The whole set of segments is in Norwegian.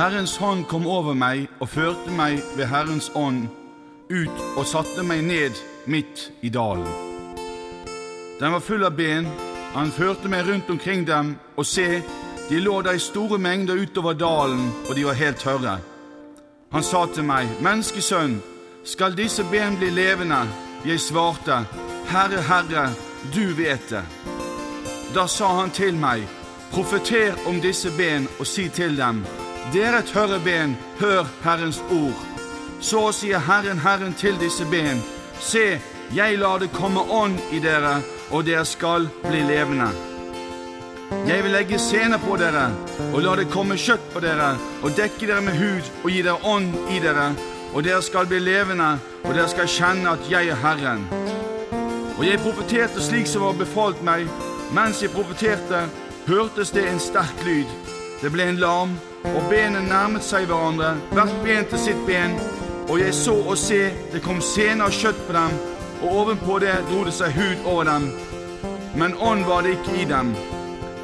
Herrens hånd kom over meg og førte meg ved Herrens ånd ut og satte meg ned midt i dalen. Den var full av ben, han førte meg rundt omkring dem, og se, de lå der i store mengder utover dalen, og de var helt tørre. Han sa til meg, Menneskesønn, skal disse ben bli levende? Jeg svarte, Herre, Herre, du vet det. Da sa han til meg, Profeter om disse ben og si til dem, Dere tørre ben, hør Herrens ord. Så sier Herren Herren til disse ben, Se, jeg lar det komme ånd i dere, og dere skal bli levende. Jeg vil legge sener på dere og la det komme kjøtt på dere og dekke dere med hud og gi dere ånd i dere, og dere skal bli levende, og dere skal kjenne at jeg er Herren. Og jeg profeterte slik som var befalt meg. Mens jeg profeterte, hørtes det en sterk lyd. Det ble en larm, og benene nærmet seg hverandre, hvert ben til sitt ben. Og jeg så og se, det kom sener av kjøtt på dem, og ovenpå det dro det seg hud over dem. Men ånd var det ikke i dem.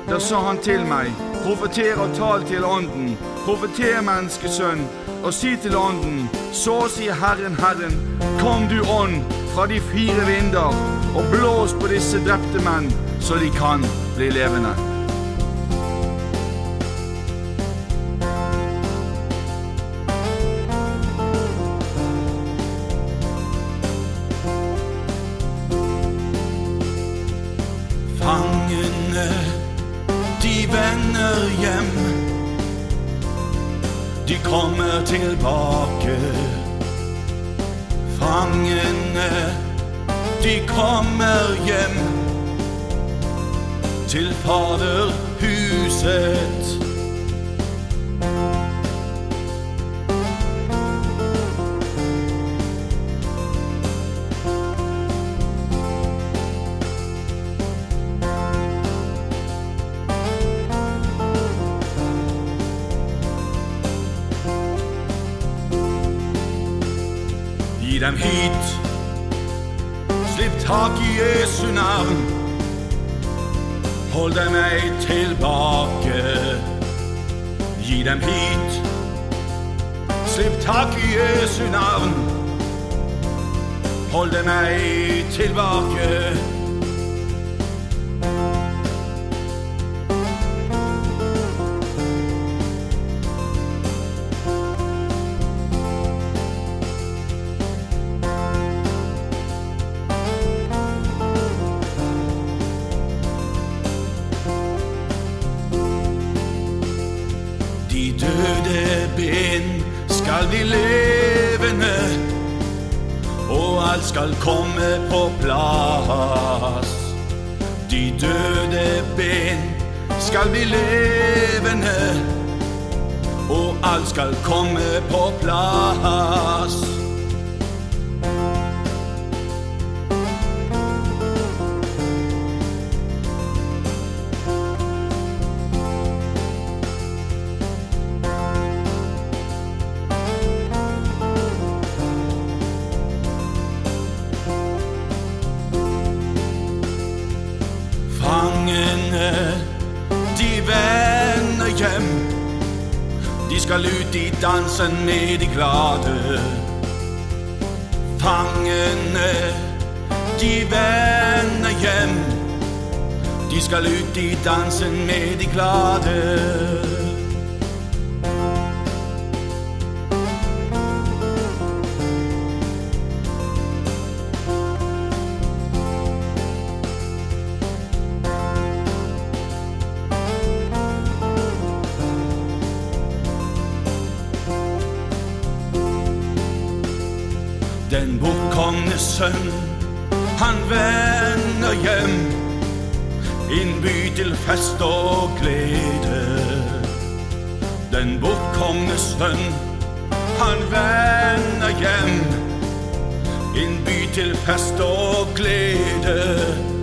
Da sa han til meg, profeter og tal til ånden, profeter, menneskesønn, og si til ånden, så sier Herren, Herren, kom du ånd fra de fire vinder, og blås på disse drepte menn, så de kan bli levende. De kommer tilbake. Fangene, de kommer hjem til Faderhuset. Gi dem hit, slipp tak i Jesu navn. Hold dem ei tilbake. Gi dem hit, slipp tak i Jesu navn. Hold dem ei tilbake. Døde ben skal bli levende, og alt skal komme på plass. De døde ben skal bli levende, og alt skal komme på plass. Hjem. De skal ut i dansen med de glade. Fangene, de vender hjem. De skal ut i dansen med de glade. Den bortkomne sønn, han vender hjem. Innby til fest og glede. Den bortkomne sønn, han vender hjem. Innby til fest og glede.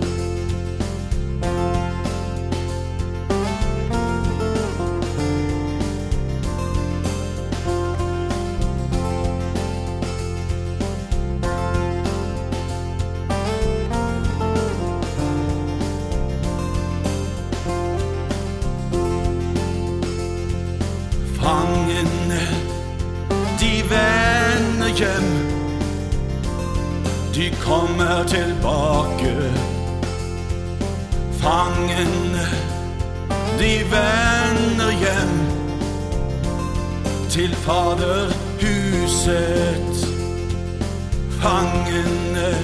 De kommer tilbake. Fangene, de vender hjem til Faderhuset. Fangene,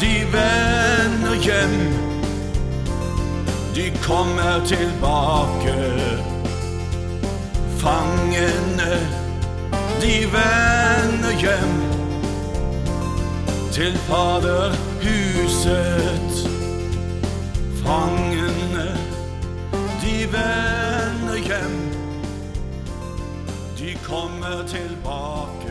de vender hjem. De kommer tilbake. Fangene, de vender hjem til Faderhuset. Fangene, de vender hjem. De kommer tilbake.